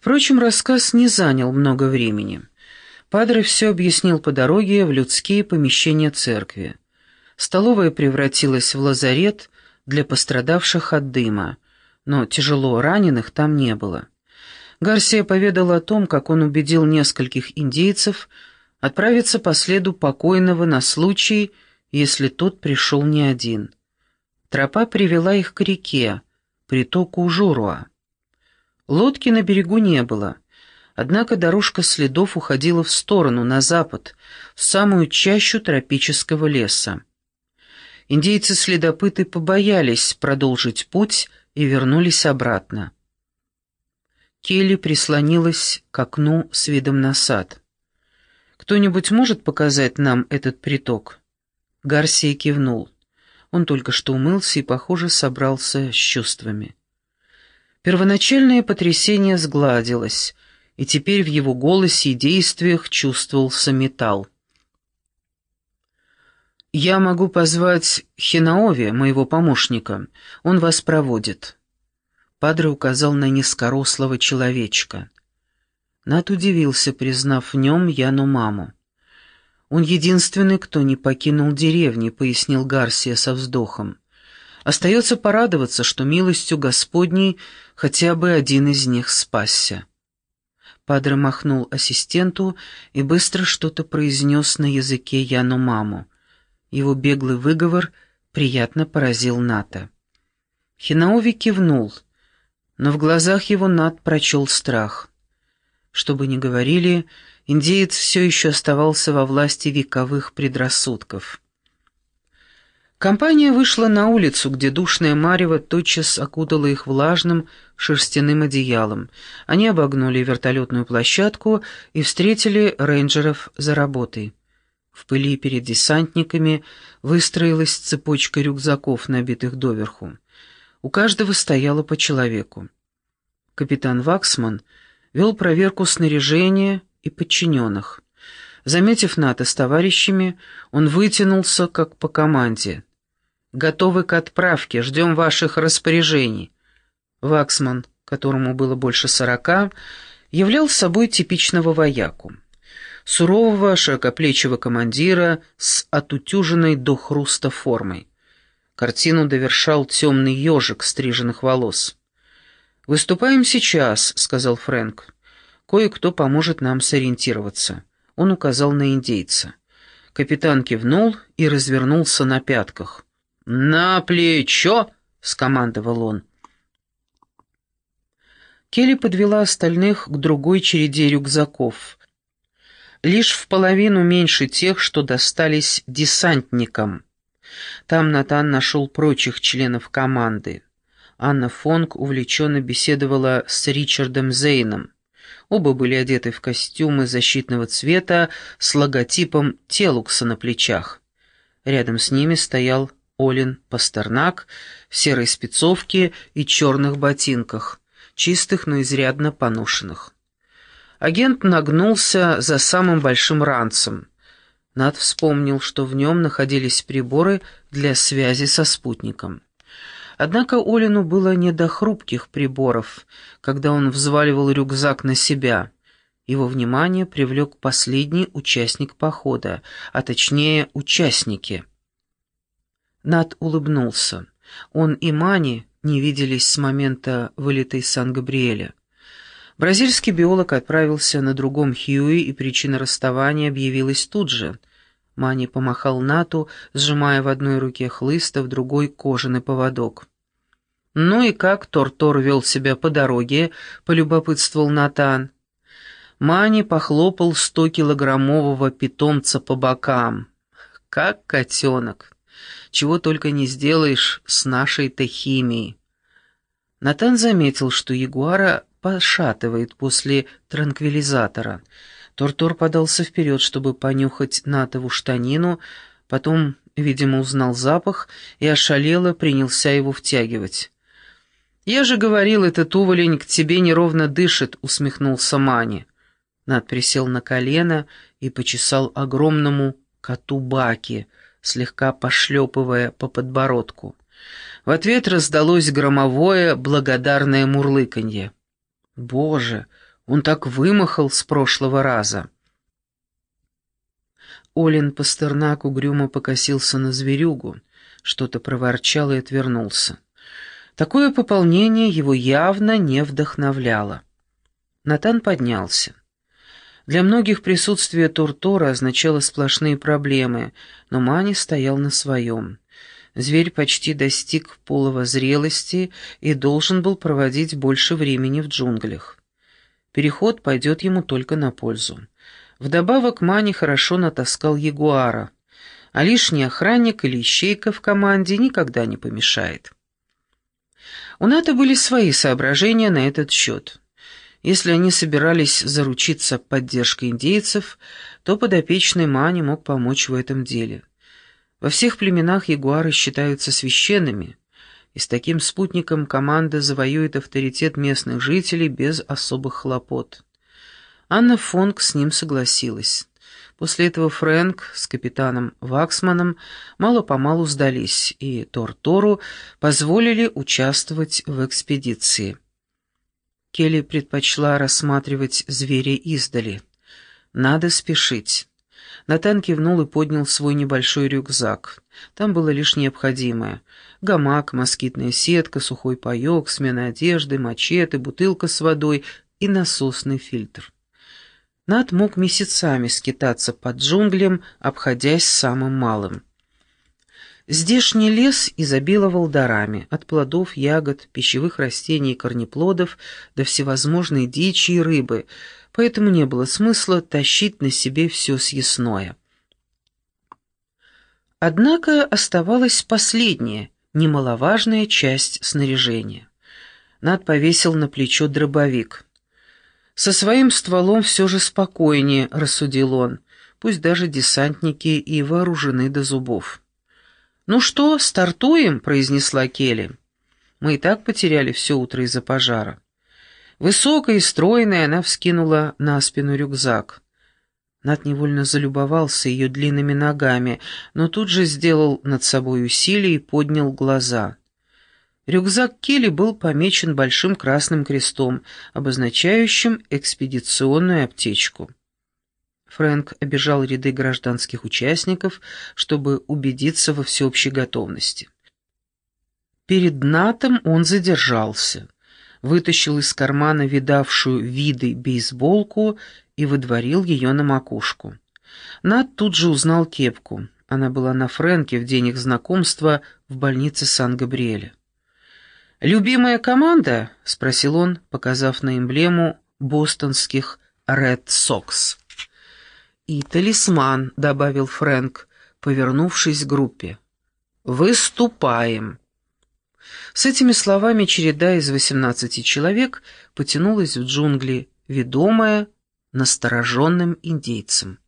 Впрочем, рассказ не занял много времени. Падре все объяснил по дороге в людские помещения церкви. Столовая превратилась в лазарет для пострадавших от дыма, но тяжело раненых там не было. Гарсия поведал о том, как он убедил нескольких индейцев отправиться по следу покойного на случай, если тот пришел не один. Тропа привела их к реке, притоку Журуа. Лодки на берегу не было, однако дорожка следов уходила в сторону, на запад, в самую чащу тропического леса. Индейцы-следопыты побоялись продолжить путь и вернулись обратно. Келли прислонилась к окну с видом на сад. «Кто-нибудь может показать нам этот приток?» Гарсия кивнул. Он только что умылся и, похоже, собрался с чувствами. Первоначальное потрясение сгладилось, и теперь в его голосе и действиях чувствовался металл. «Я могу позвать Хинаови, моего помощника. Он вас проводит». Падре указал на низкорослого человечка. Нат удивился, признав в нем Яну маму. «Он единственный, кто не покинул деревни», — пояснил Гарсия со вздохом. Остается порадоваться, что милостью Господней хотя бы один из них спасся. Падре махнул ассистенту и быстро что-то произнес на языке Яну-маму. Его беглый выговор приятно поразил Ната. Хинауви кивнул, но в глазах его Нат прочел страх. Что бы ни говорили, индеец все еще оставался во власти вековых предрассудков. Компания вышла на улицу, где душная марево тотчас окутала их влажным шерстяным одеялом. Они обогнули вертолетную площадку и встретили рейнджеров за работой. В пыли перед десантниками выстроилась цепочка рюкзаков, набитых доверху. У каждого стояло по человеку. Капитан Ваксман вел проверку снаряжения и подчиненных. Заметив НАТО с товарищами, он вытянулся, как по команде — Готовы к отправке, ждем ваших распоряжений». Ваксман, которому было больше сорока, являл собой типичного вояку. Сурового, широкоплечего командира с отутюженной до хруста формой. Картину довершал темный ежик стриженных волос. «Выступаем сейчас», — сказал Фрэнк. «Кое-кто поможет нам сориентироваться». Он указал на индейца. Капитан кивнул и развернулся на пятках. «На плечо!» — скомандовал он. Келли подвела остальных к другой череде рюкзаков. Лишь в половину меньше тех, что достались десантникам. Там Натан нашел прочих членов команды. Анна Фонг увлеченно беседовала с Ричардом Зейном. Оба были одеты в костюмы защитного цвета с логотипом Телукса на плечах. Рядом с ними стоял Олин Пастернак в серой спецовке и черных ботинках, чистых, но изрядно поношенных. Агент нагнулся за самым большим ранцем. Над вспомнил, что в нем находились приборы для связи со спутником. Однако Олину было не до хрупких приборов, когда он взваливал рюкзак на себя. Его внимание привлек последний участник похода, а точнее участники — над улыбнулся. Он и Мани не виделись с момента вылета из Сан-Габриэля. Бразильский биолог отправился на другом Хьюи, и причина расставания объявилась тут же. Мани помахал Нату, сжимая в одной руке хлыст, а в другой кожаный поводок. «Ну и как Тортор вел себя по дороге?» — полюбопытствовал Натан. Мани похлопал сто-килограммового питомца по бокам. «Как котенок!» Чего только не сделаешь с нашей-то химией. Натан заметил, что ягуара пошатывает после транквилизатора. Тортор подался вперед, чтобы понюхать Натову штанину, потом, видимо, узнал запах и ошалело принялся его втягивать. «Я же говорил, этот уволень к тебе неровно дышит», — усмехнулся Мани. Над присел на колено и почесал огромному коту Баки — слегка пошлепывая по подбородку. В ответ раздалось громовое, благодарное мурлыканье. «Боже, Он так вымахал с прошлого раза. Олин Пастернак угрюмо покосился на зверюгу, что-то проворчал и отвернулся. Такое пополнение его явно не вдохновляло. Натан поднялся. Для многих присутствие Туртора означало сплошные проблемы, но Мани стоял на своем. Зверь почти достиг половой зрелости и должен был проводить больше времени в джунглях. Переход пойдет ему только на пользу. Вдобавок Мани хорошо натаскал ягуара, а лишний охранник или ищейка в команде никогда не помешает. У Ната были свои соображения на этот счет. Если они собирались заручиться поддержкой индейцев, то подопечный Мани мог помочь в этом деле. Во всех племенах ягуары считаются священными, и с таким спутником команда завоюет авторитет местных жителей без особых хлопот. Анна Фонг с ним согласилась. После этого Фрэнк с капитаном Ваксманом мало-помалу сдались, и Тортору позволили участвовать в экспедиции. Келли предпочла рассматривать зверя издали. «Надо спешить». Натан кивнул и поднял свой небольшой рюкзак. Там было лишь необходимое. Гамак, москитная сетка, сухой паёк, смена одежды, мачете, бутылка с водой и насосный фильтр. Над мог месяцами скитаться под джунглям, обходясь самым малым. Здешний лес изобиловал дарами, от плодов, ягод, пищевых растений и корнеплодов до всевозможной дичи и рыбы, поэтому не было смысла тащить на себе все съестное. Однако оставалась последняя, немаловажная часть снаряжения. Над повесил на плечо дробовик. «Со своим стволом все же спокойнее», — рассудил он, «пусть даже десантники и вооружены до зубов». «Ну что, стартуем?» — произнесла Келли. «Мы и так потеряли все утро из-за пожара». Высокая и стройная, она вскинула на спину рюкзак. Над невольно залюбовался ее длинными ногами, но тут же сделал над собой усилие и поднял глаза. Рюкзак Келли был помечен большим красным крестом, обозначающим экспедиционную аптечку. Фрэнк обежал ряды гражданских участников, чтобы убедиться во всеобщей готовности. Перед Натом он задержался, вытащил из кармана видавшую виды бейсболку и выдворил ее на макушку. Нат тут же узнал кепку. Она была на Фрэнке в день их знакомства в больнице Сан-Габриэля. «Любимая команда?» — спросил он, показав на эмблему бостонских «Ред Сокс». «И талисман», — добавил Фрэнк, повернувшись к группе. «Выступаем». С этими словами череда из восемнадцати человек потянулась в джунгли, ведомая настороженным индейцем.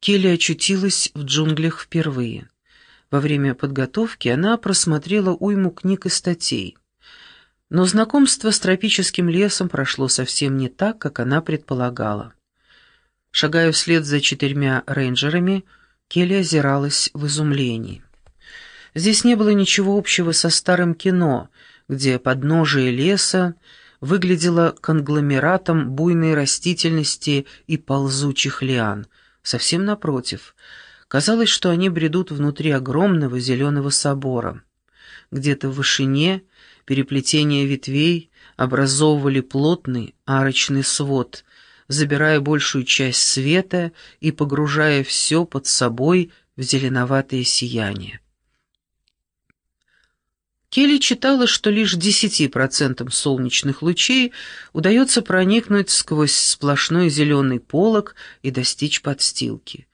Келли очутилась в джунглях впервые. Во время подготовки она просмотрела уйму книг и статей. Но знакомство с тропическим лесом прошло совсем не так, как она предполагала. Шагая вслед за четырьмя рейнджерами, Келли озиралась в изумлении. Здесь не было ничего общего со старым кино, где подножие леса выглядело конгломератом буйной растительности и ползучих лиан. Совсем напротив. Казалось, что они бредут внутри огромного зеленого собора. Где-то в вышине переплетения ветвей образовывали плотный арочный свод — забирая большую часть света и погружая все под собой в зеленоватое сияние. Келли читала, что лишь 10% солнечных лучей удается проникнуть сквозь сплошной зеленый полог и достичь подстилки.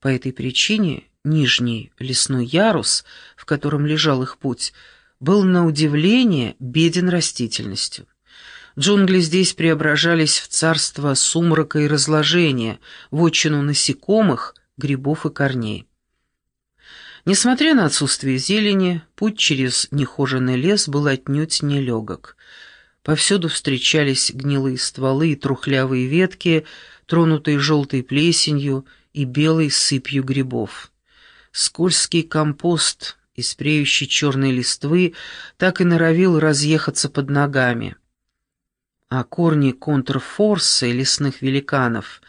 По этой причине нижний лесной ярус, в котором лежал их путь, был на удивление беден растительностью. Джунгли здесь преображались в царство сумрака и разложения, в отчину насекомых, грибов и корней. Несмотря на отсутствие зелени, путь через нехоженный лес был отнюдь нелегок. Повсюду встречались гнилые стволы и трухлявые ветки, тронутые желтой плесенью и белой сыпью грибов. Скользкий компост из преющей черной листвы так и норовил разъехаться под ногами — а корни контрфорсы лесных великанов,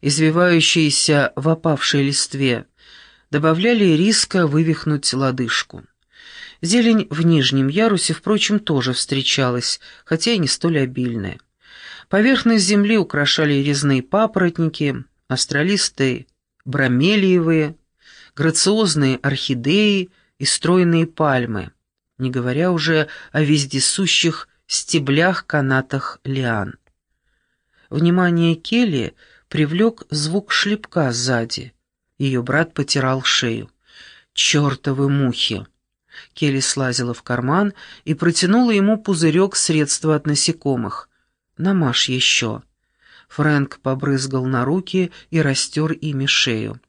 извивающиеся в опавшей листве, добавляли риска вывихнуть лодыжку. Зелень в нижнем ярусе, впрочем, тоже встречалась, хотя и не столь обильная. Поверхность земли украшали резные папоротники, астролистые бромелиевые, грациозные орхидеи и стройные пальмы, не говоря уже о вездесущих стеблях-канатах лиан. Внимание Келли привлек звук шлепка сзади. Ее брат потирал шею. «Чертовы мухи!» Келли слазила в карман и протянула ему пузырек средства от насекомых. «Намажь еще». Фрэнк побрызгал на руки и растер ими шею.